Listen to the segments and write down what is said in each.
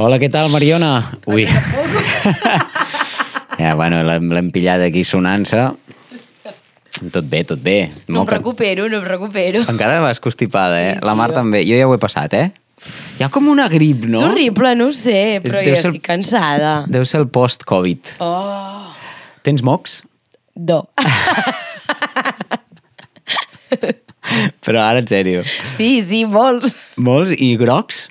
Hola, què tal, Mariona? Ui. ja, bueno, l'hem pillat aquí sonant-se. Tot bé, tot bé. No em recupero, no em recupero. Encara vas constipada, eh? Sí, La Mar també. Jo ja ho he passat, eh? Hi ha com una grip, no? És horrible, no ho sé, però Deu ser- estic cansada. Deu ser el post-Covid. Oh, Tens mocs? do. Però ara, en sèrio. Sí, sí, molts. Molts i grocs?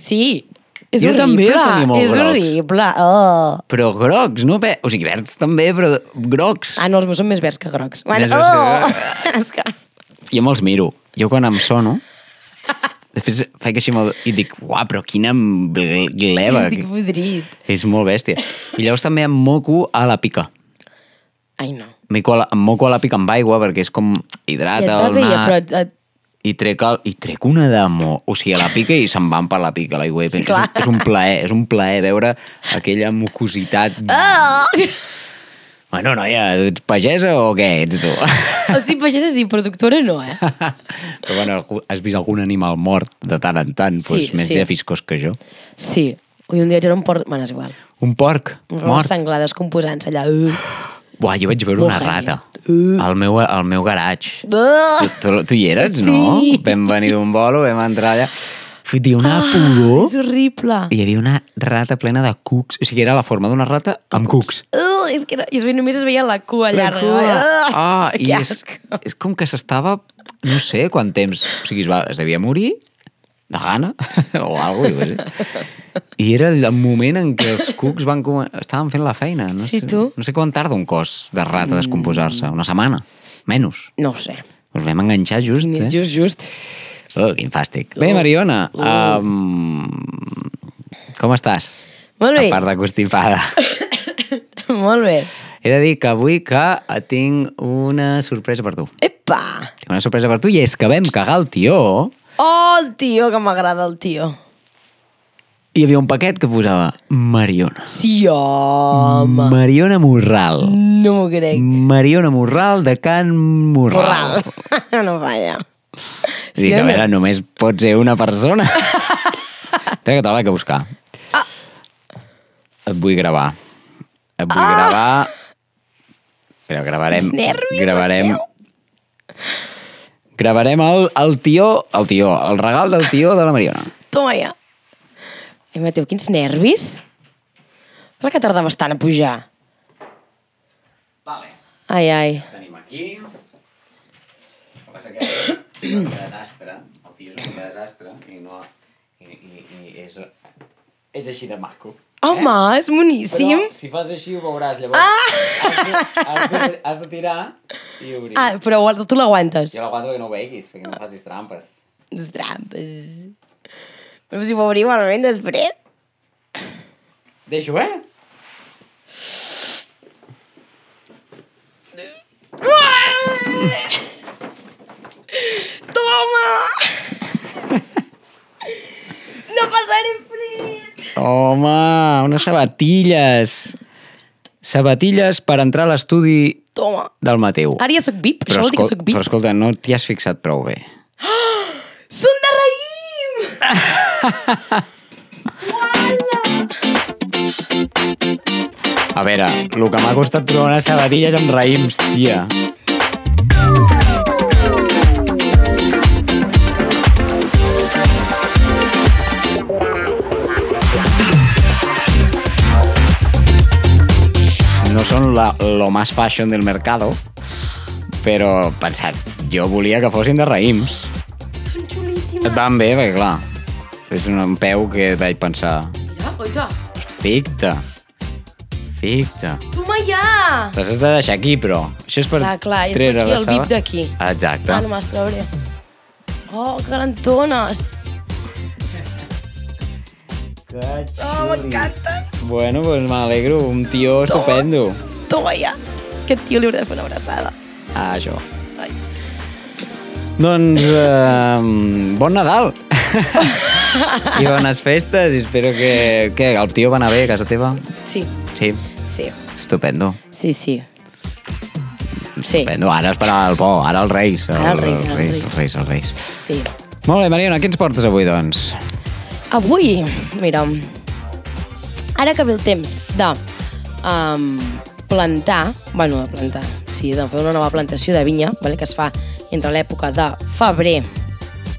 Sí, és Jo horrible. també els tenia molt és grocs. horrible. Oh. Però grocs, no? O sigui, verds també, però grocs. Ah, no, els meus són més verds que grocs. Bueno, Més oh! que. Jo me'ls miro. Jo quan em sono, després faig així el... i dic, uah, però quina gleva. Estic podrit. És molt bèstia. I llavors també em moco a la pica. Ai, no. Em moco a la, em moco a la pica amb aigua perquè és com hidrata et va el bé, nas. però... Et, I trec, el, I trec una d'amor. O sigui, a la pica i se'n van per la pica, l'aigua. Sí, és, clar. és un plaer, és un plaer veure aquella mucositat. Ah! Bueno, noia, ets pagesa o què ets tu? O sigui, pagesa sí, productora no, eh? Però bueno, has vist algun animal mort de tant en tant, Sí, doncs més sí. llefiscos que jo. Sí. Ui, un dia veure un port... Bueno, és igual. Un porc Un mort. senglar descomposant-se allà. Uh. Buah, jo vaig veure Molt una heavy. rata Uh. al meu, al meu garatge. Uh. Tu, tu, tu hi eres, Sí. no? Vam venir d'un bolo, vam entrar allà. Fotia una pudor. És horrible. I hi havia una rata plena de cucs. O sigui, era la forma d'una rata amb cucs. Uh, és que no, i només es veia la cua La llarga. cua. Uh, Ah, i que és, és com que s'estava, no sé quant temps, o sigui, es, va, es devia morir de gana o alguna cosa, jo. I era el moment en què els cucs van com... estaven fent la feina. No Sí, sé, tu? No sé quant tarda un cos de rata a descomposar-se. Una setmana. Menys. No ho sé. Us vam enganxar just, eh? Just, just. Oh, quin fàstic. Bé, Mariona, um, com estàs? Molt bé. A part de constipada. Molt bé. He de dir que avui que tinc una sorpresa per tu. Epa! Tinc una sorpresa per tu i és que vam cagar el tió Oh, el tio, que m'agrada el tio. i hi havia un paquet que posava Mariona. Sí, home. Mariona Morral. No m'ho crec. Mariona Morral de Can Morral. Morral. no falla. Sí, que a veure, només pot ser una persona. Espera que te l'he de buscar. Ah. Et vull gravar. Et vull gravar... Espera, gravarem... Nervis, gravarem... Mateu. Gravarem el, el tió... El tió, el regal del tió de la Mariona. Toma ja. Ai, Mateu, quins nervis. Clar que tarda bastant a pujar. Vale. Ai, ai. tenim aquí. El que passa que és un desastre. El tio és un desastre i no... I, i, i és, és així de maco. Home, és boníssim. Però si fas així ho veuràs, llavors ah! has, de, has, de, has de tirar i obrir. Ah, però tu l'aguantes. Jo l'aguanto perquè no ho veguis, perquè no facis trampes. Les trampes. Però si ho obrir igualment després. Deixo, eh? Toma! No passaré frit! Home, unes sabatilles. Sabatilles per entrar a l'estudi Toma. del Mateu. Ara ja soc VIP, això vol dir que soc VIP. però escolta, no t'hi has fixat prou bé. Són de raïm! A veure, el que m'ha costat trobar unes sabatilles amb raïms, tia. Són la, lo más fashion del mercado, però pensat, jo volia que fossin de raïms. Són xulíssimes. Et van bé, perquè clar, és un peu que vaig pensar, Mira, oita. perfecte, perfecte. Toma ja! Les has de deixar aquí, però. Això és per Clar, clar, és treure aquí el. VIP d'aquí. Exacte. Ah, no me'ls trauré. Oh, que grantones! Oh, m'encanten! Bueno, pues m'alegro, un tio estupendo. Toma ja! Aquest tio li hauré de fer una abraçada. Ah, això. Ai. Doncs, eh, bon Nadal! I bones festes, i espero que... Què, el tio va anar bé a casa teva? Sí, Sí, sí, estupendo. sí, sí. Sí, Estupendo, ara esperava el bo, ara els reis. Ara els reis, els reis. els reis, els reis. sí. Molt bé, Mariona, què ens portes avui, doncs? Avui, mira, Ara que ve el temps de um, plantar, bueno, de plantar, sí, de fer una nova plantació de vinya, vale, que es fa entre l'època de febrer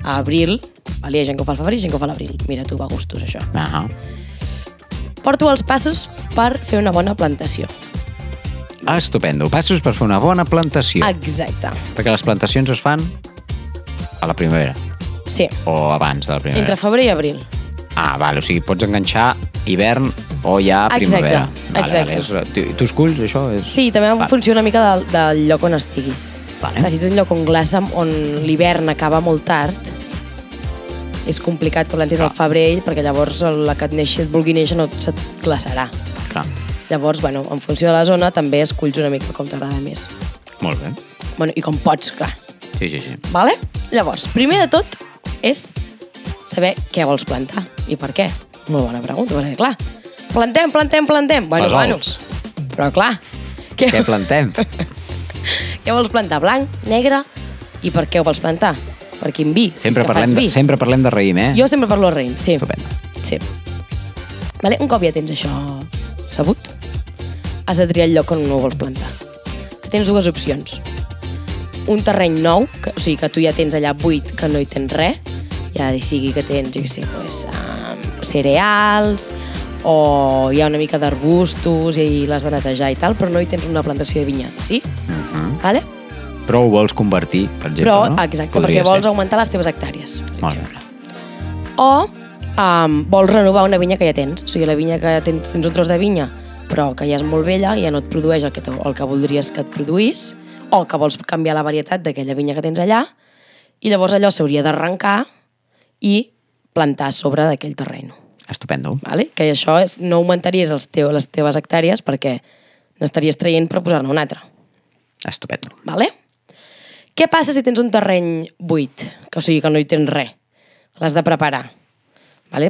a abril, vale, hi ha gent que ho fa al febrer i gent que ho fa a l'abril. Mira, tu va gustos, això. Ah, Porto els passos per fer una bona plantació. ah, estupendo. Passos per fer una bona plantació. Exacte. Perquè les plantacions es fan a la primavera Sí, o abans de la primavera. entre febrer i abril. Ah, vale, o sigui, pots enganxar hivern o ja primavera. Exacte, Vale, exacte. Vale, és, tu, tu esculls això? És... Sí, també Vale. funciona una mica del, del lloc on estiguis. Vale. Que si ets un lloc on glaça, on l'hivern acaba molt tard, és complicat que plantis al febrer, perquè llavors la que et neixi, et vulgui néixer no se't glaçarà. Clar, Llavors, bueno, en funció de la zona, també esculls una mica com t'agrada més. molt bé. Bueno, I com pots, clar. Sí, sí, sí. Vale? Llavors, primer de tot és saber què vols plantar i per què. Molt bona pregunta, perquè clar, plantem, plantem, plantem. Bueno, bueno, Fesols. però clar, què, Què plantem? què vols plantar? Blanc, negre? I per què ho vols plantar? Per quin vi? Si Sempre que parlem, fas de, vi. sempre parlem de raïm, eh? Jo sempre parlo de raïm, sí. Estupendo. Sí. Vale? Un cop ja tens això sabut, has de triar el lloc on ho vols plantar. Que tens dues opcions. Un terreny nou, que, o sigui, que tu ja tens allà buit, que no hi tens res, ja sigui que tens, jo què sé, pues, um, cereals, o hi ha una mica d'arbustos i l'has de netejar i tal, però no hi tens una plantació de vinya, sí? Mhm. Vale? Però ho vols convertir, per exemple, Però, no? exacte, Podria perquè vols ser. augmentar les teves hectàrees, per Molt bé. exemple. O um, vols renovar una vinya que ja tens. O sigui, la vinya que ja tens, tens un tros de vinya, però que ja és molt vella i ja no et produeix el que, te- el que voldries que et produís, o que vols canviar la varietat d'aquella vinya que tens allà, i llavors allò s'hauria d'arrencar i plantar sobre d'aquell terreny. Estupendo. Vale? Que això és, no augmentaries els teu, les teves hectàrees perquè n'estaries traient per posar-ne una altra. Estupendo. Vale? Què passa si tens un terreny buit? Que, o sigui, que no hi tens res. L'has de preparar. Vale?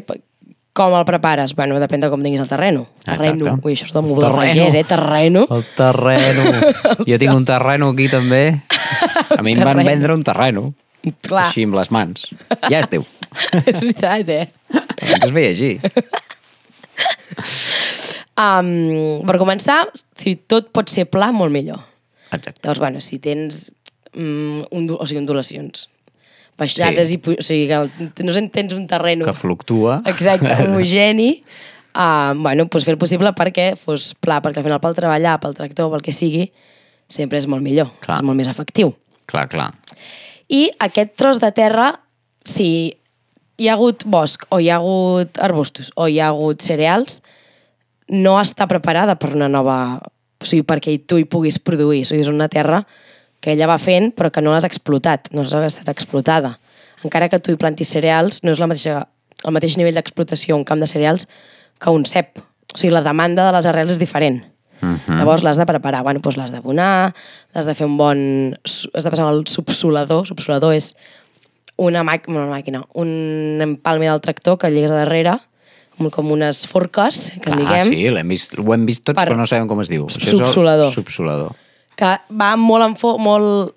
Com el prepares? Bueno, depèn de com tinguis el terreno. Terreno. Exacte. Ui, això és de molt de pagès, eh? Terreno. El terreno. jo tinc un terreno aquí també. A mi em van vendre un terreno. Clar, Així amb les mans. Ja és teu. és veritat, eh? Abans es veia així. Um, per començar, si tot pot ser pla, molt millor. Exacte. Llavors, bueno, si tens um, ondu o sigui, ondulacions, baixades Sí. i... O sigui, que no sé, tens un terreno... Que fluctua. Exacte, homogeni, uh, bueno, doncs fer el possible perquè fos pla, perquè al final pel treballar, pel tractor, pel que sigui, sempre és molt millor, Clar. és molt més efectiu. Clar, clar. I aquest tros de terra, si hi ha hagut bosc, o hi ha hagut arbustos, o hi ha hagut cereals, no està preparada per una nova... O sigui, perquè tu hi puguis produir. O sigui, és una terra que ella va fent, però que no l'has explotat, no ha estat explotada. Encara que tu hi plantis cereals, no és la mateixa, el mateix nivell d'explotació un camp de cereals que un cep. O sigui, la demanda de les arrels és diferent. Mhm. Llavors l'has de preparar, bueno, doncs l'has d'abonar, l'has de fer un bon... Has de passar el subsolador. Subsolador és una, màquina, una màquina, un empalme del tractor que lligues a darrere, com, unes forques, que en Clar, diguem, sí, l'hem vist, ho hem vist tots, Per- però no sabem com es diu. Això és el Subsolador. Subsolador. que va molt, en fo molt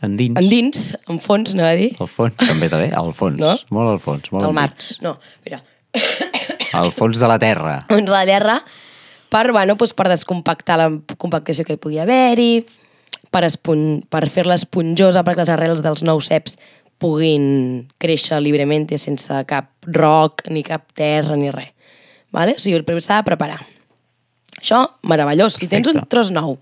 Endins. endins, en fons, anava a dir, Al fons, també està bé, al fons. No? Molt al fons. Molt del mar. endins. No, mira, Al fons de la terra. doncs la terra, per, bueno, doncs per descompactar la compactació que hi pugui haver-hi, per, espon per fer-la esponjosa perquè les arrels dels nous ceps puguin créixer lliurement sense cap roc, ni cap terra, ni res. Vale? O sigui, s'ha de preparar. Això, meravellós. Si tens un tros nou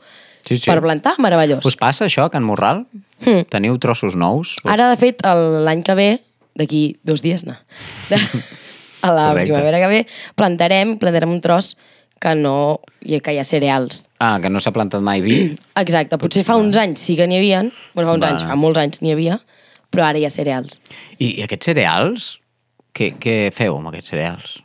Sí, sí. per plantar, meravellós. Us passa això, a Can Morral? Hmm. Teniu trossos nous? Ara, de fet, l'any que ve, d'aquí dos dies, no, a la Correcte. primavera que ve, plantarem, plantarem un tros que no hi- que hi ha cereals. Ah, que no s'ha plantat mai vi? Exacte, potser fa uns anys sí que n'hi havia, bueno, fa uns Va. anys, fa molts anys n'hi havia, però ara hi ha cereals. I, i aquests cereals? Què, què feu amb aquests cereals?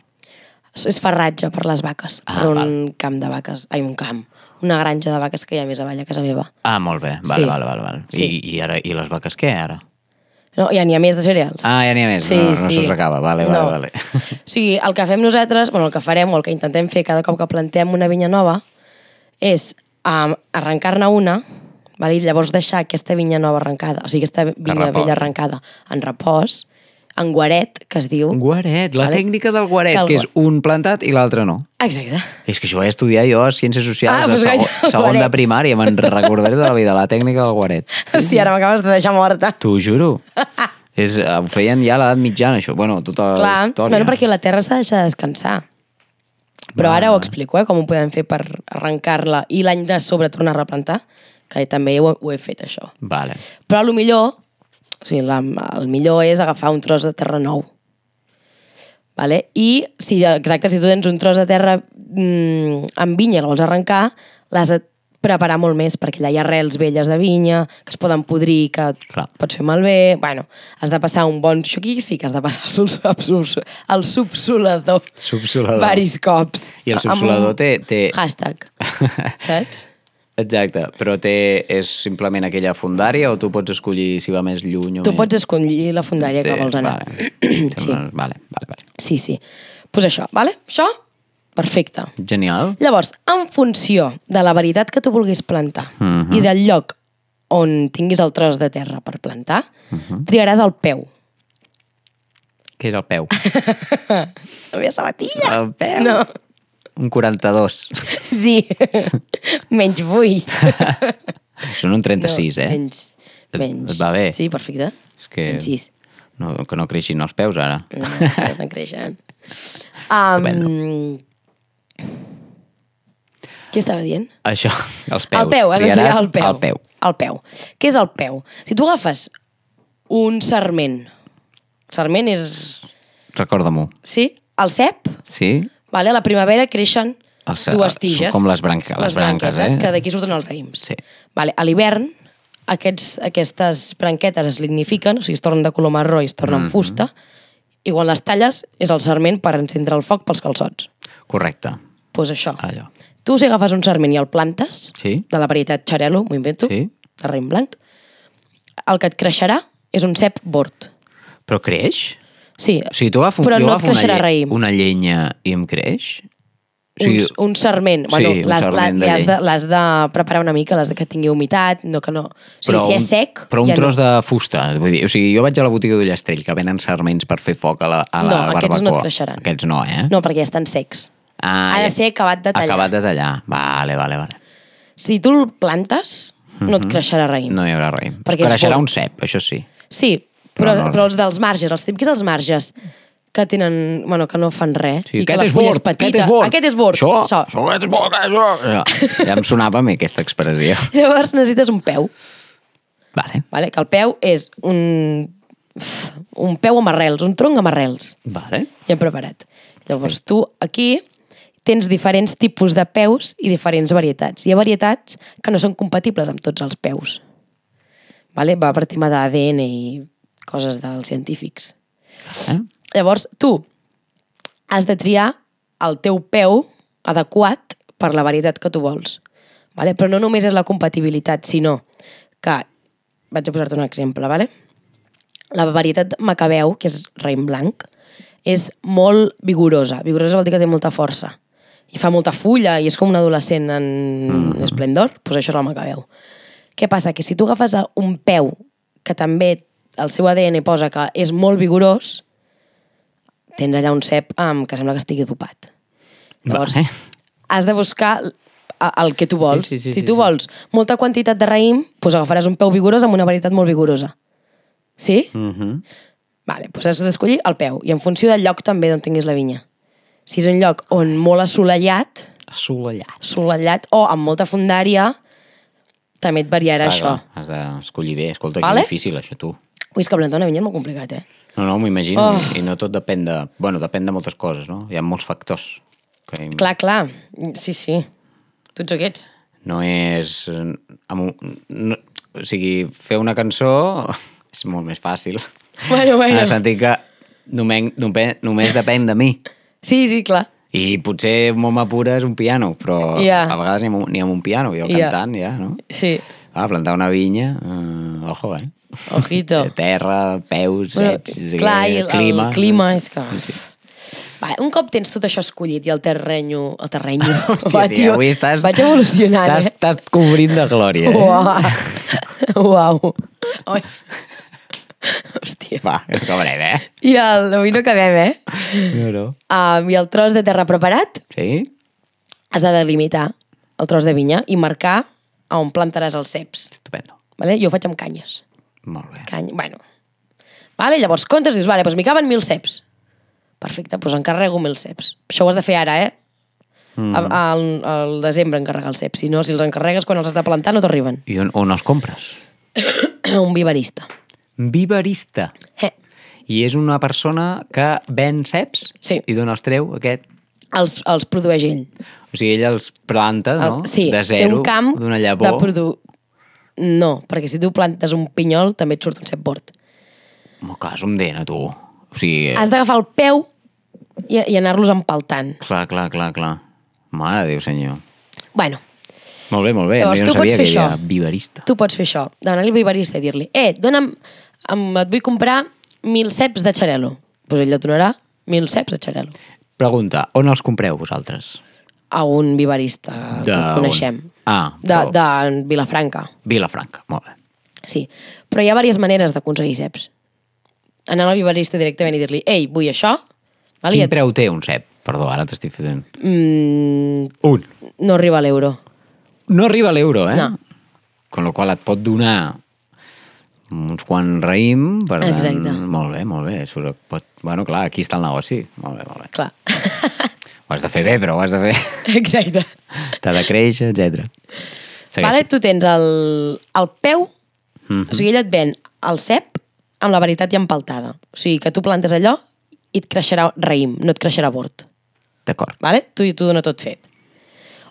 És- farratge per les vaques, Ah, per un val. camp de vaques, ai, un camp, una granja de vaques que hi ha més avall a casa meva. Ah, molt bé. Vale, Sí. vale, vale, vale. Sí. I, i, ara, I les vaques què, ara? No, ja n'hi ha més de cereals. Ah, ja n'hi ha més. Sí, no, no sí. se us acaba. Vale, vale, No. vale. O sigui, el que fem nosaltres, bueno, el que farem o el que intentem fer cada cop que plantem una vinya nova és um, arrencar-ne una vale? i llavors deixar aquesta vinya nova arrencada, o sigui, aquesta vinya vella arrencada en repòs, en guaret, que es diu. Guaret, la Vale. tècnica del guaret, Que el que és un plantat i l'altre no. Exacte. És que això ho vaig estudiar jo a Ciències Socials Ah, de doncs segon, segon de primària, me'n recordaré de la vida, la tècnica del guaret. Hòstia, ara m'acabes de deixar morta. T'ho juro. és, eh, ho feien ja a l'edat mitjana, això. Bueno, tota la Clar, història. bueno, perquè la Terra s'ha de deixar descansar. Però ara ho explico, eh, com ho podem fer per arrencar-la i l'any de sobre tornar a replantar, que també ho, ho he fet, això. Vale. Però el millor, o sigui, la, el millor és agafar un tros de terra nou. Vale? I, si, exacte, si tu tens un tros de terra mmm, amb vinya i el vols arrencar, l'has de preparar molt més, perquè allà hi ha arrels velles de vinya, que es poden podrir, que Clar. pots fer malbé... Bueno, has de passar un bon xoquí, sí que has de passar el, subs, el subsolador. Subsolador. Varis cops. I el subsolador té... té... Hashtag. Saps? Exacte, però té, és simplement aquella fundària o tu pots escollir si va més lluny o Tu més... pots escollir la fundària que Té- vols anar. Vale. sí. Vale, vale, vale. Sí, sí. Doncs pues això, vale? Això, perfecte. Genial. Llavors, en funció de la varietat que tu vulguis plantar Mhm. i del lloc on tinguis el tros de terra per plantar, Mhm. triaràs el peu. Què és el peu? La meva sabatilla! El peu? No. Un 42. Sí. menys 8. Són un 36, no, eh? Menys. Menys. et va bé? Sí, perfecte. És que... Menys 6. No, que no creixin els peus, ara. No, estàs en creixent. Um, què estava dient? Això, els peus. El peu, has de el peu. El peu. El peu. Què és el peu? Si tu agafes un sarment, sarment és... Recorda-m'ho. Sí? El cep, Sí? Vale? a la primavera creixen Els- dues tiges. com les branca- les branques, branquetes, eh? que d'aquí surten els raïms. Sí. Vale? A l'hivern, aquests, aquestes branquetes es lignifiquen, o sigui, es tornen de color marró i es tornen Mhm. fusta, i quan les talles és el sarment per encendre el foc pels calçots. Correcte. Doncs pues això. Allò. Tu si agafes un sarment i el plantes, Sí. de la varietat xarelo, m'ho invento, Sí. de raïm blanc, el que et creixerà és un cep bord. Però creix? Sí, O sigui, tu agafo, però no et una, creixerà lle raïm. una llenya i em creix? O un, sigui, un sarment. sí, bueno, un l'has sarment de la- de, l'has de preparar una mica, l'has de que tingui humitat, no que no... O sigui, però si és un- sec... Però un ja tros no. de fusta. Vull dir, o sigui, jo vaig a la botiga d'Ullastrell, que venen sarments per fer foc a la, a la No, barbacoa. aquests no et creixeran. Aquests no, eh? No, perquè ja estan secs. Ah, ha de ser acabat de tallar. Acabat de tallar. Vale, vale, vale. Si tu el plantes, no et creixerà raïm. Mhm. No hi haurà raïm. Perquè és Creixerà un cep, això sí. Sí, però, Però però, no- però els dels marges, els típics dels marges, que tenen, bueno, que no fan res, Sí, i que la és fulla bord, és petita. aquest és bord. Aquest és bord. Això, Això. això, aquest és bord, això. Ja, ja em sonava a mi aquesta expressió. Llavors necessites un peu, Vale, vale? que el peu és un, un peu amb arrels, un tronc amb arrels. vale. Ja preparat. Llavors tu aquí tens diferents tipus de peus i diferents varietats. Hi ha varietats que no són compatibles amb tots els peus. Vale? Va per tema d'ADN i coses dels científics. Eh? Llavors, tu has de triar el teu peu adequat per la varietat que tu vols. Vale? Però no només és la compatibilitat, sinó que, vaig a posar-te un exemple, vale? la varietat macabeu, que és raïm blanc, és molt vigorosa. Vigorosa vol dir que té molta força. I fa molta fulla i és com un adolescent en mm. esplendor, doncs això és el macabeu. Què passa? Que si tu agafes un peu que també el seu ADN posa que és molt vigorós, tens allà un cep um, que sembla que estigui dopat. Llavors, Vale. has de buscar el que tu vols. Sí, sí, sí, si sí, tu sí. vols molta quantitat de raïm, doncs agafaràs un peu vigorós amb una varietat molt vigorosa. Sí? Mm -hmm. Vale, doncs has d'escollir el peu. I en funció del lloc també d'on tinguis la vinya. Si és un lloc on molt assolellat, Assolellat. assolellat o amb molta fundària, també et variarà Clar, això. Has d'escollir bé. Escolta, Vale? que difícil, això, tu. Ui, és que plantar una vinya és molt complicat, eh? No, no, m'ho imagino. Oh. I no tot depèn de... Bueno, depèn de moltes coses, no? Hi ha molts factors. Que Clar, clar. Sí, sí. Tu ets aquests. no és... eh, no, o sigui, fer una cançó és molt més fàcil. Bueno, bueno. En el sentit que només, només, depèn de mi. Sí, sí, clar. I potser Moma Pura és un piano, però Ja. a vegades ni amb, ni amb un piano, jo Ja. cantant, ja, no? Sí. Ah, plantar una vinya, uh, ojo, eh? Ojito. Terra, peus, Bueno, clar, i el clima. el clima és que... Sí, sí. Va, un cop tens tot això escollit i el terrenyo... El terrenyo... Hòstia, Va, tia, avui estàs... Vaig evolucionant, T'has eh? t'has cobrint de glòria, eh? Uau. Uau. Oi. Hòstia. Va, no acabarem, eh? I el, avui no acabem, eh? No, no. Um, I el tros de terra preparat Sí? has de delimitar el tros de vinya i marcar on plantaràs els ceps. Estupendo. Vale? Jo ho faig amb canyes. Molt bé. Cany... Bueno. Vale? Llavors comptes dius, vale, doncs m'hi caben mil ceps. Perfecte, doncs encarrego mil ceps. Això ho has de fer ara, eh? Mm. Al, al desembre encarregar els ceps. Si no, si els encarregues quan els has de plantar no t'arriben. I on, on els compres? Un viverista. Viverista. Eh. I és una persona que ven ceps Sí. i d'on els treu aquest... Els, els produeix ell. O sigui, ell els planta, no? El, sí, de té zero, un camp d'una de llavor. produ... No, perquè si tu plantes un pinyol també et surt un cep bord. M'ho cas, un dena, tu. O sigui, Has d'agafar el peu i, i anar-los empaltant. clar, clar, clar, clar. Mare de Déu, senyor. Bueno, Molt bé, molt bé. Llavors, jo no tu pots fer que això. viverista. tu pots fer això. Demanar-li al viverista i dir-li eh, dona'm, em, et vull comprar mil ceps de xarelo. Doncs pues ell et donarà mil ceps de xarelo. Pregunta, on els compreu vosaltres? A un viverista De que on? Ah, de, però- de Vilafranca. Vilafranca, molt bé. Sí, però hi ha diverses maneres d'aconseguir ceps. Anar al viverista directament i dir-li ei, vull això. Val? I Quin et- preu té un cep? Perdó, ara t'estic fent... Mm, Un. no arriba a l'euro. No arriba a l'euro, eh? No. Con la qual et pot donar uns quants raïm, per tant... Exacte. Molt bé, molt bé. Surt, pot... Bueno, clar, aquí està el negoci. Molt bé, molt bé. Clar. Ho has de fer bé, però ho has de fer... Exacte. T'ha de créixer, etc. Vale, tu tens el, el peu, Mhm. o sigui, ell et ven el cep amb la veritat i empaltada. O sigui, que tu plantes allò i et creixerà raïm, no et creixerà bord. D'acord. Vale? Tu, t'ho dona tot fet.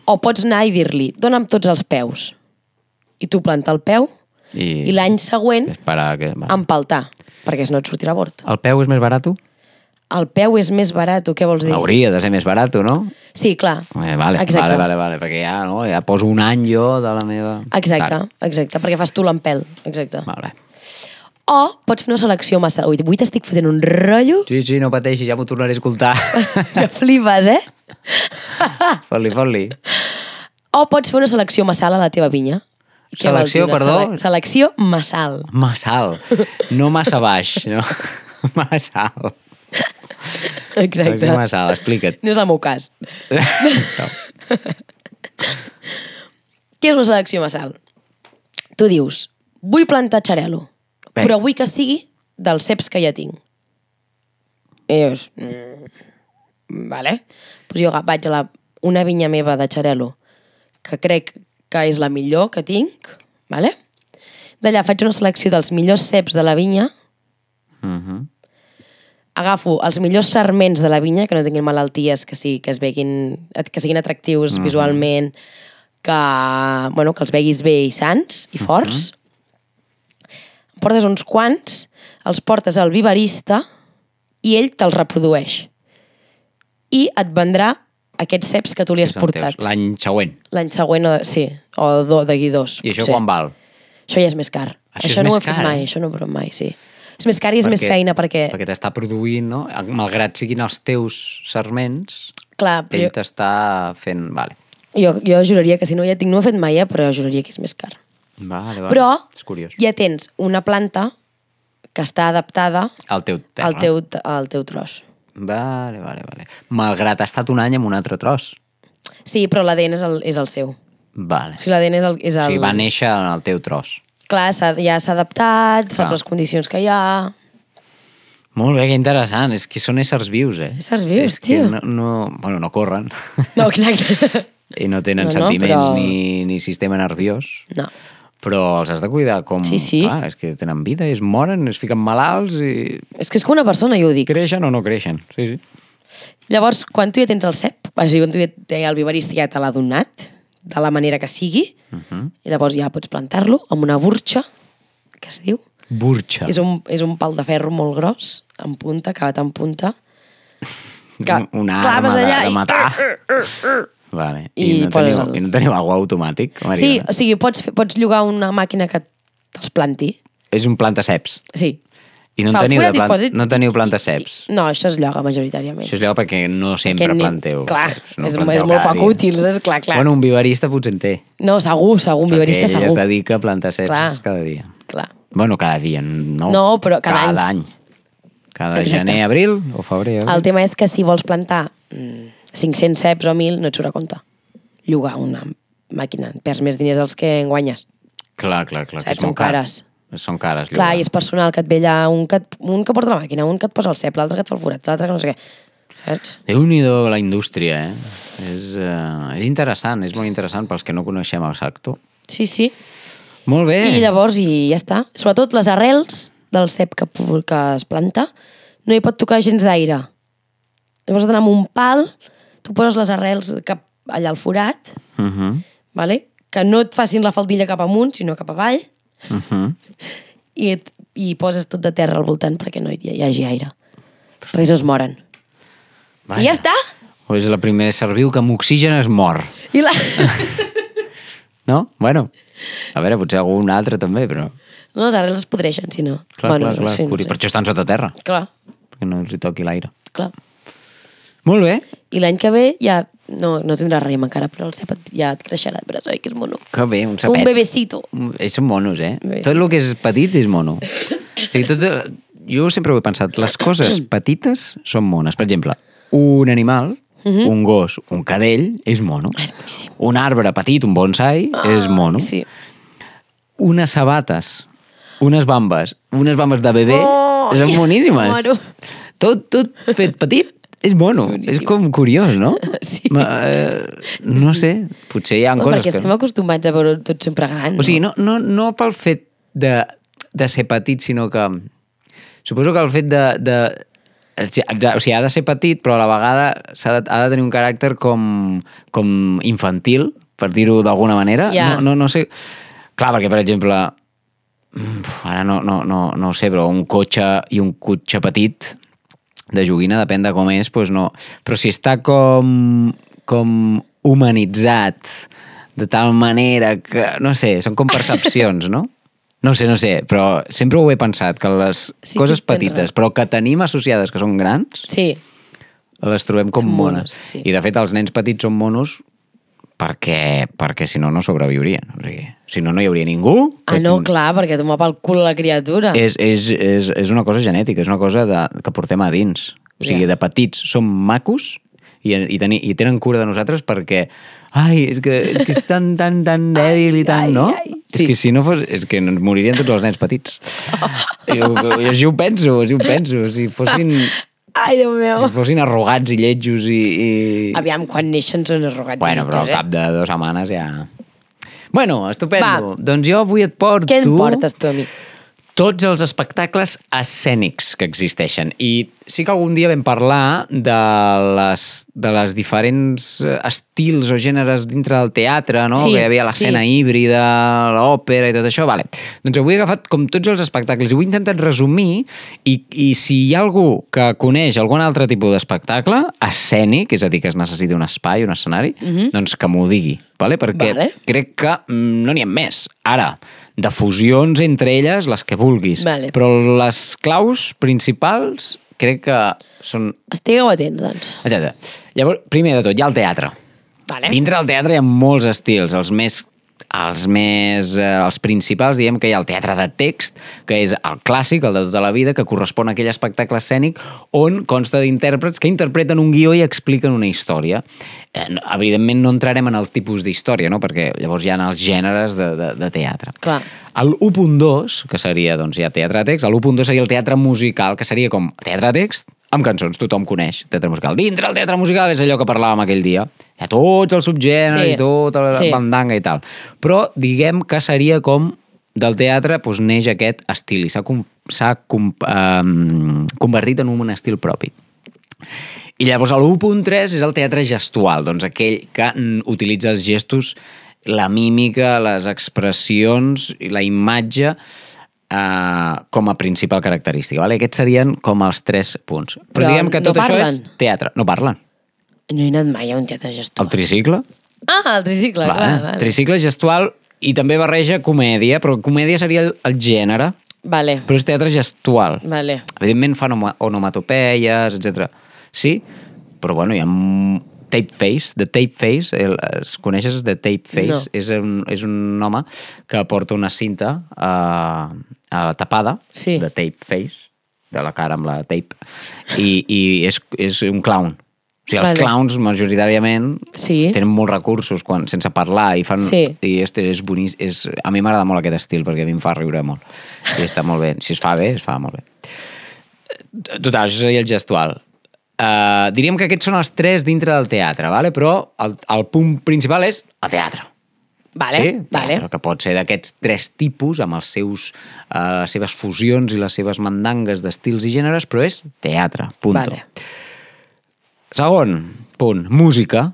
O pots anar i dir-li, dona'm tots els peus. I tu planta el peu I, i l'any següent que... Va. empaltar, perquè si no et sortirà bord. El peu és més barat? El peu és més barat, què vols dir? Hauria de ser més barat, no? Sí, clar. Eh, vale, Exacte. vale, vale, vale, perquè ja, no, ja poso un any jo de la meva... Exacte, Vale. exacte, perquè fas tu l'empel. Exacte. Bé. O pots fer una selecció massa... Ui, avui t'estic fotent un rotllo Sí, sí, no pateixi, ja m'ho tornaré a escoltar. que flipes, eh? fot-li, fot-li. O pots fer una selecció massal a la teva vinya. Què Selecció, perdó? sele- Selecció massal. Massa alt. No massa baix, no? Massa alt. Exacte. Massa alt, explica't. No és el meu cas. No. Què és una selecció massal? Tu dius, vull plantar xarelo, Bé. però vull que sigui dels ceps que ja tinc. I dius, mm, vale. Pues jo vaig a la, una vinya meva de xarelo que crec que és la millor que tinc, vale? D'allà faig una selecció dels millors ceps de la vinya, Mhm. Agafo els millors sarments de la vinya, que no tinguin malalties, que, sí, que, es veguin, que siguin atractius Mhm. visualment, que, bueno, que els veguis bé i sants i forts. En portes uns quants, els portes al viverista i ell te'ls reprodueix. I et vendrà aquests ceps que tu li has Són portat. L'any següent. L'any següent, o, sí, o do- d'aquí dos. I això potser. quan val? Això ja és més car. Això Això, és no ho he fet car, mai, eh? això no ho he provat mai, sí. És més car i és més feina perquè... Perquè t'està produint, no? Malgrat siguin els teus sarments, Clar, ell jo, t'està fent... Vale. jo, jo juraria que si no ja tinc, no ho he fet mai, eh, però juraria que és més car. Vale, vale. Però És curiós. ja tens una planta que està adaptada El teu terra. al teu, al teu tros. Vale, vale, vale. Malgrat ha estat un any amb un altre tros. Sí, però l'ADN és, el, és el seu. Vale. O sigui, l'ADN és el... És O el... sigui, va néixer en el teu tros. Clar, ja s'ha adaptat, Clar. sap les condicions que hi ha... Molt bé, que interessant. És que són éssers vius, eh? Éssers vius, és tio. No, no, bueno, no corren. No, exacte. I no tenen No, no, sentiments però- ni, ni sistema nerviós. No. Però els has de cuidar com... Sí, sí. Clar, és que tenen vida, es moren, es fiquen malalts i És que és com una persona, jo ho dic. creixen o no creixen. Sí, sí. Llavors, quan tu ja tens el cep, o sigui, quan tu ja el viverista ja te l'ha donat, de la manera que sigui, uh Mhm. -huh. i llavors ja pots plantar-lo amb una burxa, que es diu. Burxa. És un, és un pal de ferro molt gros, en punta, acabat en punta, que Una claves arma de, allà de i- matar. Vale. I, I no poses teniu, el- I no teniu algú automàtic? Sí, Mariona? o sigui, pots, pots llogar una màquina que te'ls planti. És un plantaceps. Sí. I no en el teniu, de plant... no teniu plantaceps. No, això es lloga majoritàriament. Això és allò perquè no sempre ni- planteu. Clar, ceps, no és, planteu és molt poc útil, és clar, clar. Bueno, un viverista potser en té. no, segur, segur, un viverista perquè ell segur. es dedica a plantar ceps Clar. cada dia. Clar. Bueno, cada dia, no. No, però cada cada any. Cada Exacte. gener, abril o febrer. El Abril. tema és que si vols plantar mm, 500 ceps o 1.000, no et surt a compte. Llogar una màquina. Perds més diners dels que en guanyes. Clar, clar, clar. que Saps? és molt car. cares. Són cares. Clar, llogar. i és personal que et ve allà, un que, et, un que porta la màquina, un que et posa el cep, l'altre que et fa el forat, l'altre que no sé què. Saps? Déu-n'hi-do la indústria, eh? És, uh, és interessant, és molt interessant pels que no coneixem el sector. Sí, sí. Molt bé. I llavors, i ja està. Sobretot les arrels del cep que, que es planta, no hi pot tocar gens d'aire. Llavors has d'anar amb un pal, tu poses les arrels cap allà al forat, Uh -huh. vale? que no et facin la faldilla cap amunt, sinó cap avall, Uh -huh. i, i poses tot de terra al voltant perquè no hi, hi hagi aire. Perquè es moren. I ja està! O és la primera ser viu que amb oxigen es mor. I la... No? Bueno, a veure, potser algun altre també, però... No, les arrels es podreixen, si no. Clar, clar, clar. sí, no sé. Per això estan sota terra, Clar, perquè no els hi toqui l'aire. clar. Molt bé. I l'any que ve ja... No, no tindràs raïm encara, però el cep et- ja et creixerà el braç, oi, que és mono. Que bé, un Un sapet. bebecito. Ells són monos, eh? Bé. Tot el que és petit és mono. O sigui, tot, jo sempre ho he pensat, les coses petites són mones. Per exemple, un animal, un gos, un cadell, és mono. Ah, és boníssim. Un arbre petit, un bonsai, és mono. Sí. Unes sabates, unes bambes, unes bambes de bebè, Oh, són boníssimes. Tot, tot fet petit és mono. És És, com curiós, no? Sí. Ma, eh, no sé, potser hi ha Home, coses perquè que... estem acostumats a veure tot sempre gran. O sigui, no, no, no pel fet de, de ser petit, sinó que... Suposo que el fet de... de o sigui, ha de ser petit, però a la vegada s'ha de, ha de tenir un caràcter com, com infantil, per dir-ho d'alguna manera. Ja. No, no, no sé... Clar, perquè, per exemple, mm, ara no, no, no, no ho sé, però un cotxe i un cotxe petit de joguina, depèn de com és, doncs no. Però si està com, com humanitzat de tal manera que, no sé, són com percepcions, no? No sé, no sé, però sempre ho he pensat, que les Sí coses petites, però que tenim associades que són grans, Sí, les trobem com Són mones. mones, sí. I de fet els nens petits són monos perquè, perquè si no, no sobreviurien. O sigui, si no, no hi hauria ningú. ah, no, clar, perquè tomar pel cul la criatura. És, és, és, és una cosa genètica, és una cosa de, que portem a dins. O sigui, Ja. de petits som macos i, i, teni, i tenen cura de nosaltres perquè ai, és que és, que és tan, tan, tan dèbil i tan, ai, no? ai. És que si no fos... És que moririen tots els nens petits. jo, jo, així ho penso, així ho penso. Si fossin, Ai, Déu meu. si fossin arrogats i lletjos i... i... Aviam, quan neixen són arrogats. Bueno, però al eh? cap de dues setmanes ja... Bueno, estupendo. Va. Doncs jo avui et porto... Què em portes tu a mi? Tots els espectacles escènics que existeixen. I sí que algun dia vam parlar de les, de les diferents eh, estils o gèneres dintre del teatre, no? Sí, que hi havia l'escena sí. híbrida, l'òpera i tot això. Vale. Doncs avui he agafat com tots els espectacles i ho he intentat resumir i, i si hi ha algú que coneix algun altre tipus d'espectacle escènic, és a dir, que es necessiti un espai, un escenari, doncs que m'ho digui, vale? perquè. Vale. crec que mm, no n'hi ha més. Ara, de fusions entre elles, les que vulguis. Vale. Però les claus principals crec que són... Estigueu atents, doncs. Etcètera. Llavors, primer de tot, hi ha el teatre. Vale. Dintre del teatre hi ha molts estils, els més els més, eh, els principals, diem que hi ha el teatre de text, que és el clàssic, el de tota la vida, que correspon a aquell espectacle escènic on consta d'intèrprets que interpreten un guió i expliquen una història. Eh, no- evidentment no entrarem en el tipus d'història, no? perquè llavors hi ha els gèneres de, de, de teatre. Clar. El 1.2, que seria doncs, ja teatre de text, el 1.2 seria el teatre musical, que seria com teatre de text amb cançons, tothom coneix teatre musical. Dintre el teatre musical és allò que parlàvem aquell dia. Hi ha tots els subgèneres Sí, i tota la sí. bandanga i tal. Però diguem que seria com del teatre doncs, neix aquest estil i s'ha com, um, convertit en un estil propi. I llavors el 1.3 és el teatre gestual, doncs aquell que utilitza els gestos, la mímica, les expressions i la imatge eh, com a principal característica. Vale? Aquests serien com els tres punts. Però, Però diguem que no tot això és teatre. No parlen. No he anat mai a un teatre gestual. El tricicle, Ah, el tricicle, vale. clar. Vale. tricicle gestual i també barreja comèdia, però comèdia seria el, el gènere, Vale. però és teatre gestual. Vale. Evidentment fan onoma- onomatopeies, etc. Sí, però bueno, hi ha Tape Face, The Tape Face, el, es coneixes The Tape Face? No. És, un, és un home que porta una cinta a, a la tapada, Sí. de Tape Face, de la cara amb la tape, i, i és, és un clown. O sigui, els Vale. clowns, majoritàriament, Sí. tenen molts recursos quan, sense parlar i fan... Sí. I este és bonic, és, a mi m'agrada molt aquest estil perquè a mi em fa riure molt. I està molt bé. Si es fa bé, es fa molt bé. Total, això seria el gestual. Uh, diríem que aquests són els tres dintre del teatre, vale? però el, el punt principal és el teatre. Vale, sí? vale. Teatre, que pot ser d'aquests tres tipus, amb els seus, uh, les seves fusions i les seves mandangues d'estils i gèneres, però és teatre, punto. Vale. Segon punt, música.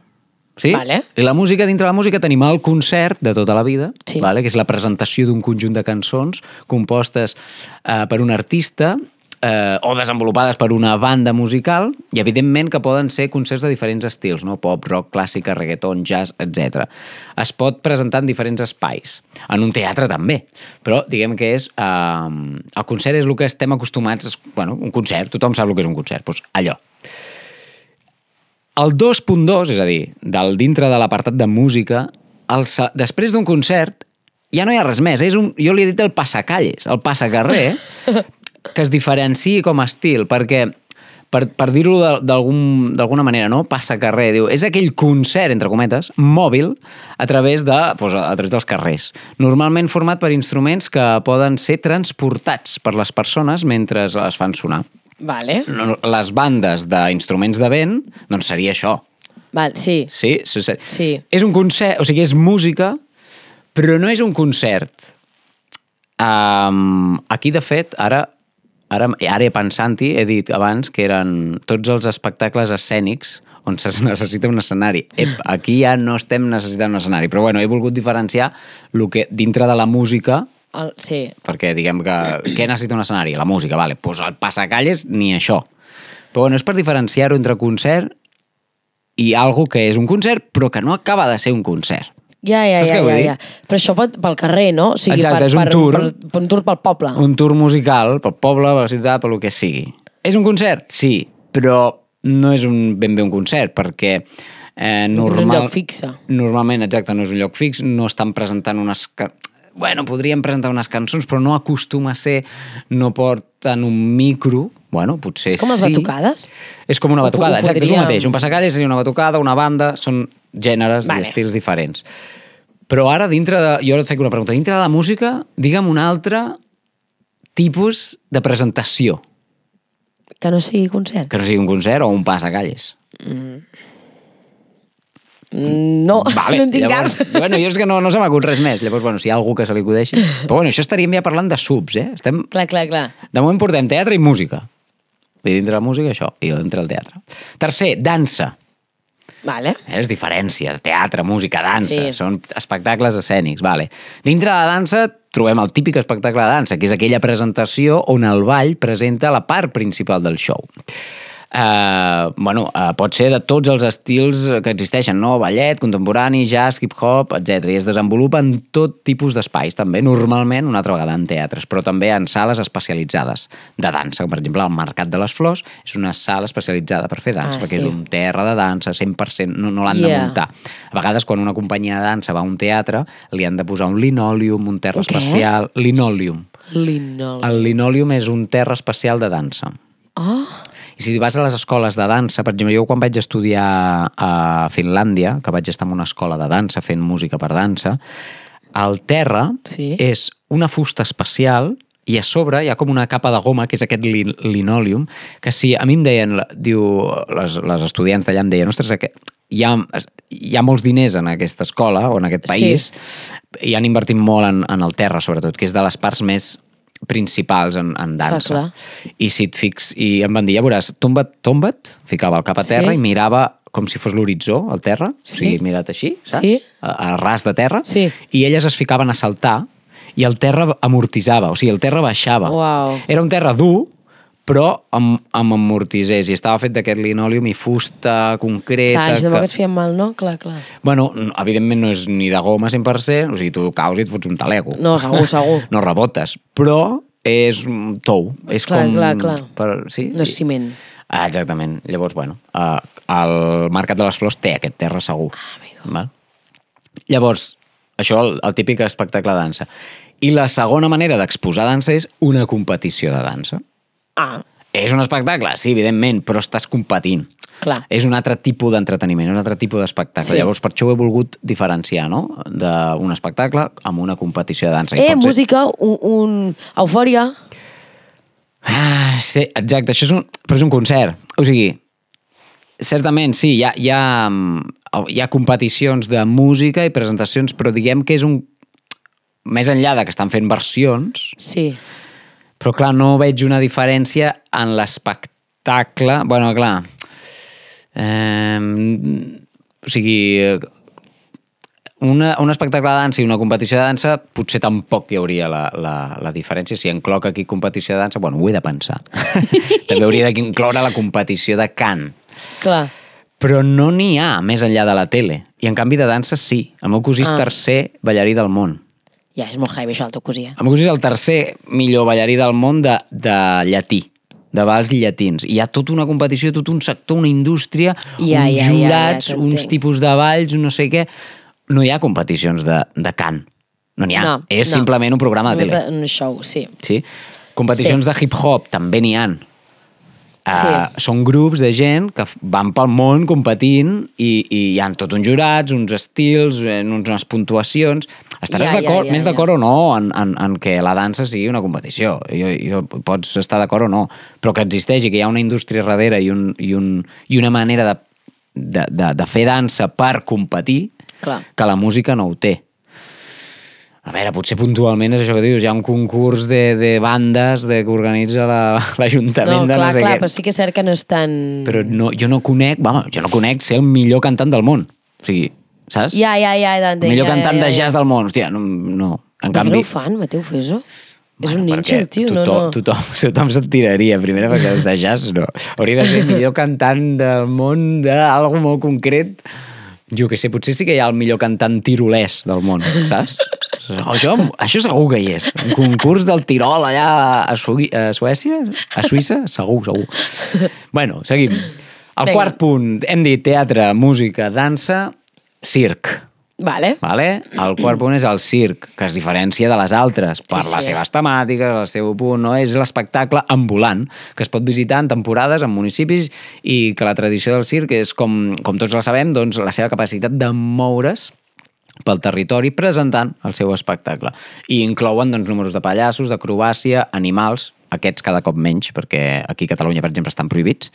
Sí? Vale. I la música, dintre la música tenim el concert de tota la vida, Sí. vale? que és la presentació d'un conjunt de cançons compostes eh, per un artista eh, o desenvolupades per una banda musical i, evidentment, que poden ser concerts de diferents estils, no? pop, rock, clàssica, reggaeton, jazz, etc. Es pot presentar en diferents espais. En un teatre també, però diguem que és... Eh, el concert és el que estem acostumats... Bueno, un concert, tothom sap el que és un concert, doncs allò. El 2.2, és a dir, del dintre de l'apartat de música, el, després d'un concert ja no hi ha res més. És un, jo li he dit el passacalles, el passacarrer, que es diferenciï com a estil, perquè per, per dir-ho d'alguna manera, no? passacarrer, diu, és aquell concert, entre cometes, mòbil, a través, de, doncs, a través dels carrers. Normalment format per instruments que poden ser transportats per les persones mentre es fan sonar. Vale. Les bandes d'instruments de vent, doncs seria això. Val, sí. Sí? sí, sí. Sí. És un concert, o sigui, és música, però no és un concert. Um, aquí, de fet, ara, ara, ara pensant-hi, he dit abans que eren tots els espectacles escènics on se necessita un escenari. Ep, aquí ja no estem necessitant un escenari, però bueno, he volgut diferenciar el que dintre de la música El, sí. perquè diguem que... Què necessita un escenari? La música, vale. Pues el passacalles ni això. Però bueno, és per diferenciar-ho entre concert i algo que és un concert però que no acaba de ser un concert. Ja, ja, Saps ja, ja, ja. Però això pot, pel carrer, no? O sigui, Exacte, per, és un per, tour. Per, per, un tour pel poble. Un tour musical pel poble, per la ciutat, pel que sigui. És un concert? Sí, però no és un, ben bé un concert, perquè eh, és un normal... lloc fixe. Normalment, exacte, no és un lloc fix, no estan presentant unes... Bueno, podríem presentar unes cançons, però no acostuma a ser... No porten un micro, bueno, potser És com les sí. batucades? És com una batucada, exacte, és el podríem- mateix. Un passacalles seria una batucada, una banda, són gèneres Vale. i estils diferents. Però ara, dintre de... Jo et faig una pregunta. Dintre de la música, digue'm un altre tipus de presentació. Que no sigui concert. Que no sigui un concert o un passacalles. Mm, No, no en tinc llavors, cap. bueno, jo és que no, no se m'acut res més. Llavors, bueno, si hi ha algú que se li acudeixi... Però bueno, això estaríem ja parlant de subs, eh? Estem... Clar, clar, clar. De moment portem teatre i música. I dintre la música, això. I dintre el teatre. Tercer, dansa. Vale. Eh, És diferència, teatre, música, dansa, sí. són espectacles escènics, vale. Dintre de la dansa trobem el típic espectacle de dansa, que és aquella presentació on el ball presenta la part principal del show. Uh, bueno, uh, pot ser de tots els estils que existeixen, no? Ballet, contemporani, jazz, hip-hop, etc. I es desenvolupa en tot tipus d'espais, també, normalment, una altra vegada en teatres, però també en sales especialitzades de dansa, com per exemple el Mercat de les Flors és una sala especialitzada per fer dansa, Ah, perquè sí. és un terra de dansa, 100%, no, no l'han de Yeah. muntar. A vegades, quan una companyia de dansa va a un teatre, li han de posar un linòlium, un terra què? especial... Linòlium. Linol. El linòlium és un terra especial de dansa. Oh, I si vas a les escoles de dansa, per exemple, jo quan vaig estudiar a Finlàndia, que vaig estar en una escola de dansa fent música per dansa, el terra Sí. és una fusta especial i a sobre hi ha com una capa de goma, que és aquest li linòlium, que si a mi em deien, diu, les, les estudiants d'allà em deien, ostres, que hi ha, hi ha molts diners en aquesta escola o en aquest Sí. país i han invertit molt en, en el terra, sobretot, que és de les parts més principals en, en dansa. clar. I si et fix... I em van dir, ja veuràs, tomba't, tomba't, ficava el cap a terra Sí. i mirava com si fos l'horitzó, al terra, o Sí. sigui, mirat així, saps? Sí. A, a ras de terra. Sí. I elles es ficaven a saltar i el terra amortitzava, o sigui, el terra baixava. Uau. Era un terra dur, però amb, amb amortissers, i estava fet d'aquest linòlium i fusta concreta... clar, si tampoc que- es feien mal, no? Clar, clar. Bueno, evidentment no és ni de goma 100%, o sigui, tu caus i et fots un talego. No, segur, segur. no rebotes, però és un tou. És Clar, com... clar, clar. Per, sí? No és ciment. Ah, exactament. Llavors, bueno, uh, el Mercat de les Flors té aquest terra segur. Ah, amigo. Val? Llavors, això, el, el típic espectacle de dansa. I la segona manera d'exposar dansa és una competició de dansa. Ah, És un espectacle, sí, evidentment, però estàs competint. Clar. És un altre tipus d'entreteniment, un altre tipus d'espectacle. Sí. Llavors, per això ho he volgut diferenciar, no?, d'un espectacle amb una competició de dansa. I eh, pot ser- música, un, un... eufòria. Ah, sí, exacte, això és un, però és un concert. O sigui, certament, sí, hi ha, hi, ha, mm, hi ha competicions de música i presentacions, però diguem que és un... Més enllà de que estan fent versions, Sí. Però clar, no veig una diferència en l'espectacle... bueno, clar... Eh, o sigui, una, un espectacle de dansa i una competició de dansa potser tampoc hi hauria la, la, la diferència. Si encloc aquí competició de dansa, bueno, ho he de pensar. També hauria d'incloure la competició de cant. Clar. Però no n'hi ha més enllà de la tele. I en canvi de dansa sí. El meu cosí és Ah. tercer ballarí del món. Ja, és molt heavy això, el teu cosí. eh? El meu cosí és el tercer millor ballarí del món de, de llatí de vals llatins. Hi ha tota una competició, tot un sector, una indústria, Ja, uns ja, ja, ja, jurats, t'entenc. uns tipus de balls, no sé què... No hi ha competicions de, de cant. No n'hi ha. No, és no. simplement un programa de tele. de- un show, sí. Sí? Competicions Sí. de hip-hop també n'hi han. Sí. Uh, són grups de gent que van pel món competint i, i hi han tot uns jurats, uns estils, eh, uns, unes puntuacions. Estaràs Ja, ja, ja, més ja. d'acord o no en, en, en que la dansa sigui una competició. Jo, jo, pots estar d'acord o no, però que existeix i que hi ha una indústria darrere i, un, i, un, i una manera de, de, de, de fer dansa per competir Clar. que la música no ho té. A veure, potser puntualment és això que dius, hi ha un concurs de, de bandes de, que organitza la- l'Ajuntament No, de clar, no sé clar, què. però sí que és cert que no és tan... Però no, jo no conec, vamos, jo no conec ser el millor cantant del món. O sigui, saps? Ja, ja, ja, el t'entenc. millor ja, cantant ja, de ja. jazz del món. Hòstia, no. no. En Per què canvi... no ho fan, Mateu, fes-ho? és un Bueno, perquè tio, no, tothom, no. Tothom, tothom se't tiraria, primera, perquè els de jazz no. Hauria de ser millor cantant del món d'algú molt concret. Jo que sé, potser sí que hi ha el millor cantant tirolès del món, saps? Això, això segur que hi és. Un concurs del Tirol allà a, Sui a Suècia? A Suïssa? Segur, segur. Bueno, seguim. El Vinga. quart punt, hem dit teatre, música, dansa, circ. Vale. Vale? El quart punt és el circ, que es diferencia de les altres per Sí, les sí. seves temàtiques, el seu punt, no? És l'espectacle ambulant, que es pot visitar en temporades, en municipis, i que la tradició del circ és, com, com tots la sabem, doncs, la seva capacitat de moure's pel territori presentant el seu espectacle. I inclouen doncs, números de pallassos, d'acrobàcia, animals, aquests cada cop menys, perquè aquí a Catalunya, per exemple, estan prohibits.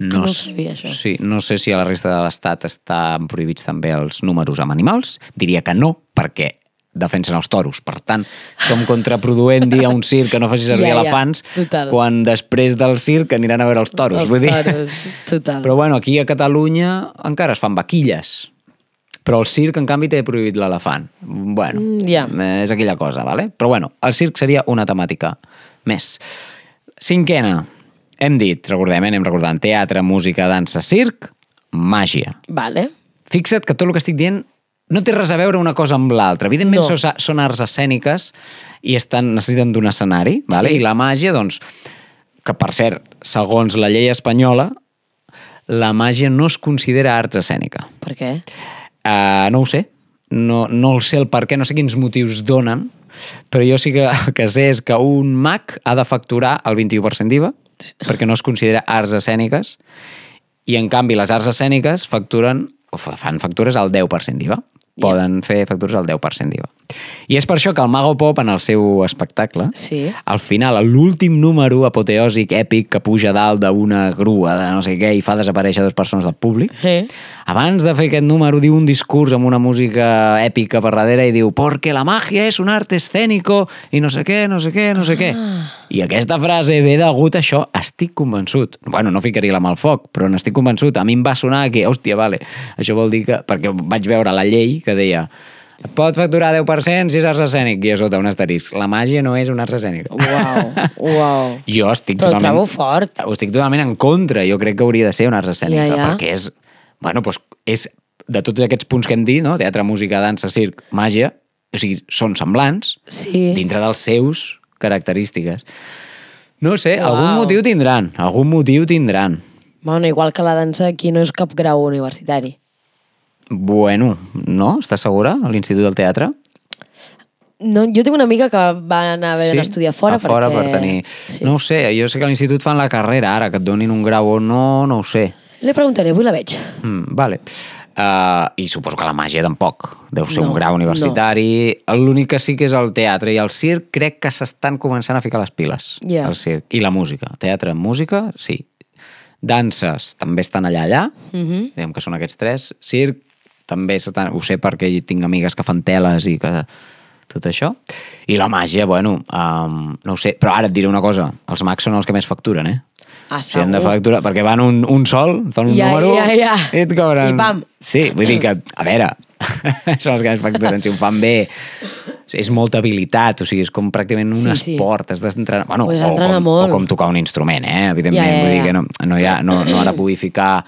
no s- sabia, això. Sí, no sé si a la resta de l'Estat estan prohibits també els números amb animals. Diria que no, perquè defensen els toros. Per tant, com contraproduent dir a un circ que no faci servir Ja, ja, elefants total. quan després del circ aniran a veure els toros. Els vull dir... toros, total. Però bueno, aquí a Catalunya encara es fan vaquilles. Però el circ, en canvi, té prohibit l'elefant. Bueno, Mm, ja. és aquella cosa, ¿vale? Però bueno, el circ seria una temàtica més. Cinquena, hem dit, recordem, eh, anem recordant, teatre, música, dansa, circ, màgia. Vale. Fixa't que tot el que estic dient no té res a veure una cosa amb l'altra. Evidentment No. són, són arts escèniques i estan, necessiten d'un escenari, vale? Sí. i la màgia, doncs, que per cert, segons la llei espanyola, la màgia no es considera arts escènica. Per què? Uh, no ho sé, no, no el sé el per què, no sé quins motius donen, però jo sí que el que sé és que un mag ha de facturar el 21% d'IVA, perquè no es considera arts escèniques, i en canvi les arts escèniques facturen, o fa- fan factures al 10% d'IVA. Poden fer factures al 10% d'IVA. I és per això que el Mago Pop, en el seu espectacle, Sí. al final, l'últim número apoteòsic, èpic, que puja dalt d'una grua de no sé què i fa desaparèixer dues persones del públic, Sí. abans de fer aquest número diu un discurs amb una música èpica per darrere i diu porque la magia és un art escènico i no sé què, no sé què, no sé què. I aquesta frase ve degut a això, estic convençut. Bueno, no ficaria la mà al foc, però n'estic convençut. A mi em va sonar que, hòstia, vale, això vol dir que... Perquè vaig veure la llei que deia pot facturar 10% si és art escènic i a sota un asterisc. La màgia no és un art escènic. Uau, uau. Jo estic Però totalment... trobo fort. Ho estic totalment en contra. Jo crec que hauria de ser una art escènica, Ja, ja. perquè és... Bueno, doncs és de tots aquests punts que hem dit, no? teatre, música, dansa, circ, màgia, o sigui, són semblants Sí. dintre dels seus característiques. No sé, Uau. algun motiu tindran, algun motiu tindran. Bueno, igual que la dansa aquí no és cap grau universitari. Bueno, no? Estàs segura? A l'Institut del Teatre? No, jo tinc una amiga que va anar a d'anar a estudiar fora a fora perquè... per tenir... Sí. No ho sé, jo sé que a l'institut fan la carrera ara, que et donin un grau o no, no ho sé. Li preguntaré, avui la veig. Mm, vale. Uh, I suposo que la màgia tampoc. Deu ser No, un grau universitari. L'únic que sí que és el teatre i el circ crec que s'estan començant a ficar les piles. Ja. El circ. I la música. Teatre, música, sí. Danses també estan allà, allà. Mm. -hmm. Diguem que són aquests tres. Circ també. Ho sé perquè tinc amigues que fan teles i que tot això. I la màgia, bueno, um, no ho sé. Però ara et diré una cosa. Els mags són els que més facturen, eh? Ah, Si han de facturar, perquè van un, un sol, fan un Ja, número ja, ja. i et cobren. I pam. Sí, vull dir que, a veure, són els que més facturen, si ho fan bé, és molta habilitat, o sigui, és com pràcticament un Sí, sí. esport, has d'entrenar... Bueno, Pues o, com, molt. o com tocar un instrument, eh? Evidentment, Ja, ja, vull dir ja. que no, no, hi ha, no, no ara pugui ficar...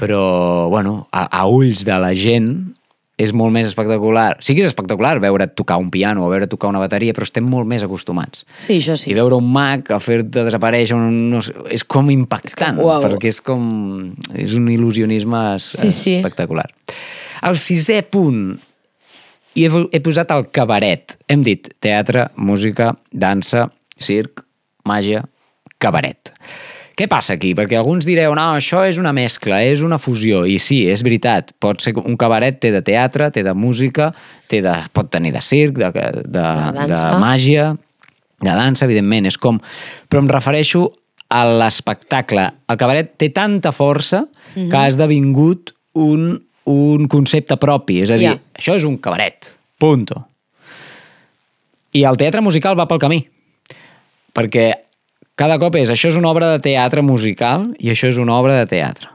Però, bueno, a, a ulls de la gent és molt més espectacular. Sí que és espectacular veure tocar un piano o veure tocar una bateria, però estem molt més acostumats. Sí, això sí. I veure un mag a fer-te desaparèixer un, no és com impactant, És com, uau. perquè és com... És un il·lusionisme Sí, sí. espectacular. El sisè punt, i he, he posat el cabaret. Hem dit teatre, música, dansa, circ, màgia, cabaret. Què passa aquí? Perquè alguns direu, no, això és una mescla, és una fusió. I sí, és veritat. Pot ser un cabaret té de teatre, té de música, té de, pot tenir de circ, de, de, de, de màgia, de dansa, evidentment. És com... Però em refereixo a l'espectacle. El cabaret té tanta força que ha esdevingut un, un concepte propi. És a dir, Ja. això és un cabaret. Punto. I el teatre musical va pel camí. Perquè cada cop és, això és una obra de teatre musical i això és una obra de teatre.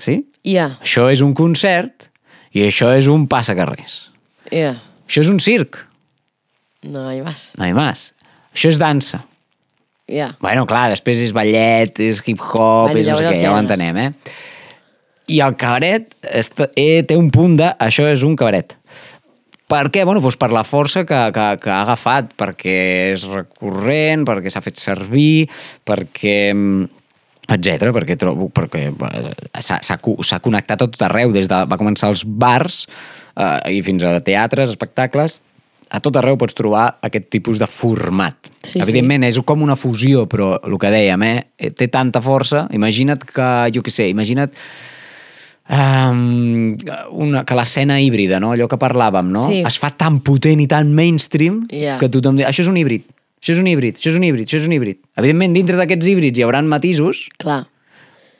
Sí? Ja, Això és un concert i això és un passacarrers. ja. Això és un circ, No hay más. no hi més. Això és dansa. Ja. Bueno, clar, després és ballet, és hip-hop, Bueno, és no sé què, ja ho entenem, eh? I el cabaret eh, té un punt de... Això és un cabaret. Per què? Bueno, doncs per la força que, que, que ha agafat, perquè és recurrent, perquè s'ha fet servir, perquè etc perquè trobo perquè s'ha s'ha co- s'ha connectat a tot arreu des de va començar als bars eh, i fins a teatres, espectacles a tot arreu pots trobar aquest tipus de format. Sí, Evidentment, és com una fusió, però el que dèiem, eh, té tanta força. Imagina't que, jo què sé, imagina't um, una, que l'escena híbrida, no? allò que parlàvem, no? Sí. es fa tan potent i tan mainstream Ja. que tothom diu, això és un híbrid, això és un híbrid, això és un híbrid, això és un híbrid. Evidentment, dintre d'aquests híbrids hi haurà matisos, Clar.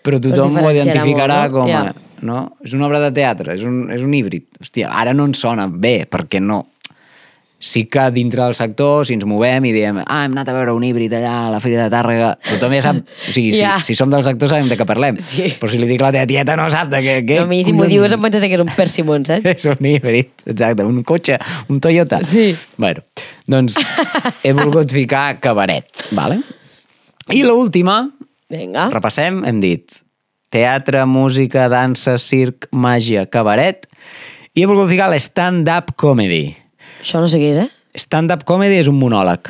però tothom ho identificarà molt, no? com a... Ja. No? És una obra de teatre, és un, és un híbrid. Hòstia, ara no ens sona bé, perquè no. Sí que dintre del sector, si ens movem i diem ah, hem anat a veure un híbrid allà a la Fira de Tàrrega, tothom ja sap... O sigui, Ja. si, si som del sector sabem de què parlem. Sí. Però si li dic la teva tieta no sap de què... què a mi, si m'ho dius, em pensaré que és un persimmon, saps? És un híbrid, exacte, un cotxe, un Toyota. Sí. Bueno, doncs he volgut ficar cabaret, vale? I l'última, Vinga. repassem, hem dit teatre, música, dansa, circ, màgia, cabaret, i he volgut ficar l'stand-up comedy. Això no sé què és, eh? Stand-up comedy és un monòleg.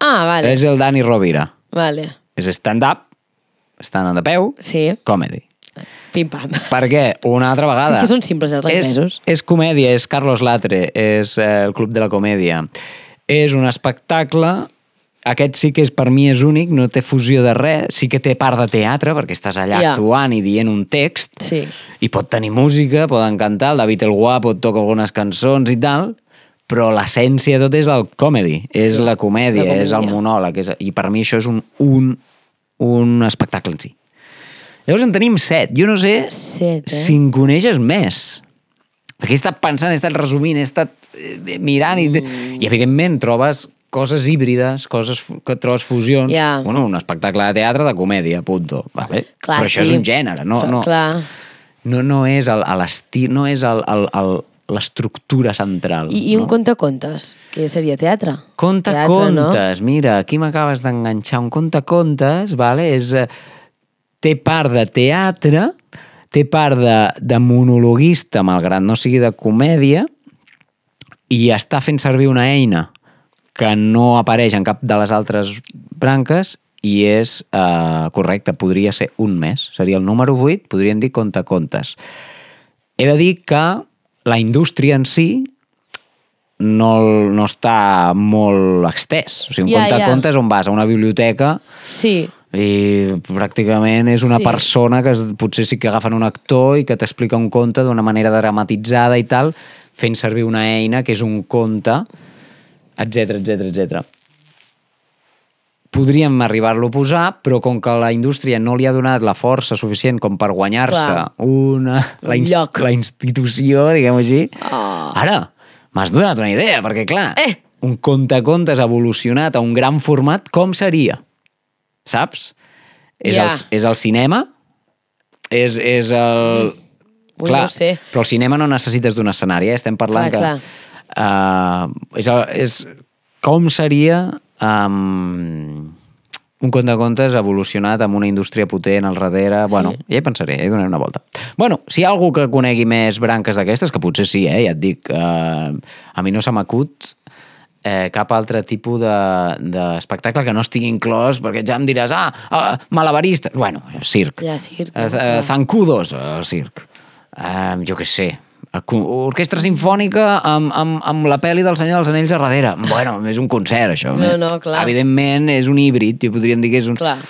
Ah, vale. És el Dani Rovira. Vale. És stand-up, stand de peu, Sí. comedy. Pim-pam. Per què? Una altra vegada. Sí que són simples, els anglesos. És, és comèdia, és Carlos Latre, és eh, el Club de la Comèdia. És un espectacle aquest sí que és, per mi és únic, no té fusió de res, sí que té part de teatre, perquè estàs allà Ja. actuant i dient un text, Sí. i pot tenir música, poden cantar, el David el Guapo toca algunes cançons i tal, però l'essència de tot és el comedy, és Sí, la comèdia, la és el comèdia. monòleg, és, i per mi això és un, un, un espectacle en si. Llavors en tenim set. Jo no sé Set, eh? si en coneixes més. Perquè he estat pensant, he estat resumint, he estat eh, mirant i, mm. i evidentment trobes coses híbrides, coses que trobes fusions. Ja. Bueno, un espectacle de teatre de comèdia, punto. Vale? Clar, Però això sí. és un gènere, no, Però, no, Clar. no, no és l'estil, no és el- el- el- l'estructura central. I, i un no? contacontes, que seria teatre. Conta teatre, contes, mira, aquí m'acabes d'enganxar. Un conta contes, vale? és, eh, té part de teatre, té part de, de monologuista, malgrat no sigui de comèdia, i està fent servir una eina que no apareix en cap de les altres branques i és uh, correcte, podria ser un mes. Seria el número 8, podríem dir contacontes. He de dir que la indústria en si no, no està molt extès. O sigui, un Ja, ja. contacontes on vas a una biblioteca Sí, i pràcticament és una Sí. persona que potser sí que agafen un actor i que t'explica un conte d'una manera dramatitzada i tal, fent servir una eina que és un conte, etc etc etc. Podríem arribar-lo a posar, però com que la indústria no li ha donat la força suficient com per guanyar-se Clar. una la, Un ins- lloc. la institució, diguem així, Oh. ara m'has donat una idea, perquè clar, Eh. un contacontes evolucionat a un gran format, com seria? saps? És, Ja. el, és el cinema, és, és el... Ui, no ho sé. però el cinema no necessites d'un escenari, eh? estem parlant Clar, que... Uh, és, el- és com seria um, un conte de contes evolucionat amb una indústria potent al darrere. Bueno, ja hi pensaré, hi donaré una volta. Bueno, si hi ha algú que conegui més branques d'aquestes, que potser sí, eh? ja et dic, uh, a mi no se m'acut eh, cap altre tipus de- d'espectacle de, que no estigui inclòs, perquè ja em diràs, ah, ah malabarista, bueno, circ. Ja, circ, Eh, no, eh, zancudos, el circ. Eh, jo què sé, orquestra sinfònica amb, amb, amb la pel·li del Senyor dels Anells a darrere. Bueno, és un concert, això. No, no, clar. Evidentment és un híbrid, jo podríem dir que és un... clar.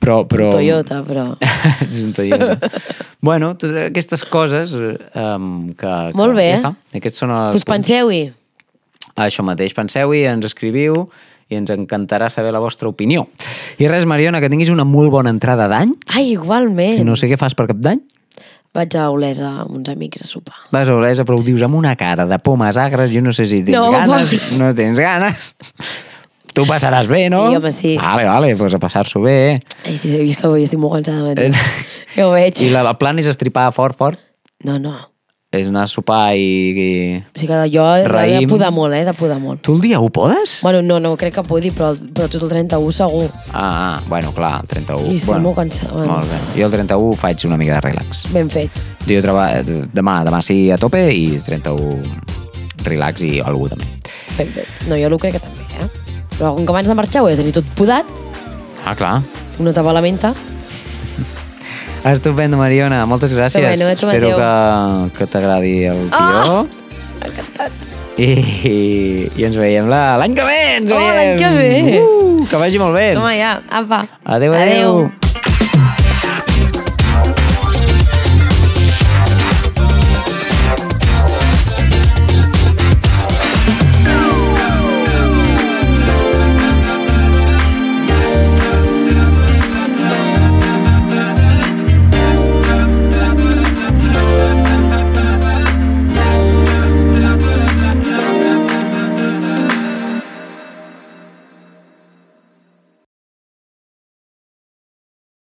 Però, però... Toyota, però... és un Toyota. bueno, totes aquestes coses um, que, que... Molt bé. Ja està. Aquests són els punts. penseu-hi. Això mateix, penseu-hi, ens escriviu i ens encantarà saber la vostra opinió. I res, Mariona, que tinguis una molt bona entrada d'any. Ai, igualment. No sé què fas per cap d'any. Vaig a Olesa amb uns amics a sopar. Vas a Olesa, però ho dius amb una cara de pomes agres, jo no sé si tens No, ganes, pomes. no tens ganes. Tu passaràs bé, no? Sí, home, sí. Vale, vale, doncs a passar-s'ho bé. Ai, sí, he vist que avui estic molt cansada de Eh. Ja ho veig. I la, el plan és estripar fort, fort? No, no. És anar a sopar i... i... O sigui que jo he de, podar molt, eh? De podar molt. Tu el dia 1 podes? Bueno, no, no crec que pugui, però, però tot el 31 segur. Ah, ah, bueno, clar, el 31. I estic bueno, molt cansada, bueno. Molt bé. Jo el 31 faig una mica de relax. Ben fet. Jo treballo demà, demà sí a tope i 31 relax i algú també. Ben fet. No, jo ho crec que també, eh? Però com que abans de marxar ho he de tenir tot podat, Ah, clar. una tapa a la menta, Estupendo, Mariona. Moltes gràcies. Bueno, Espero que, que t'agradi el Ah! tió. I, I ens veiem la- l'any que ve! Ens Oh, l'any que ve! Uh, que vagi molt bé! toma ja, apa. Adéu, adéu. adéu.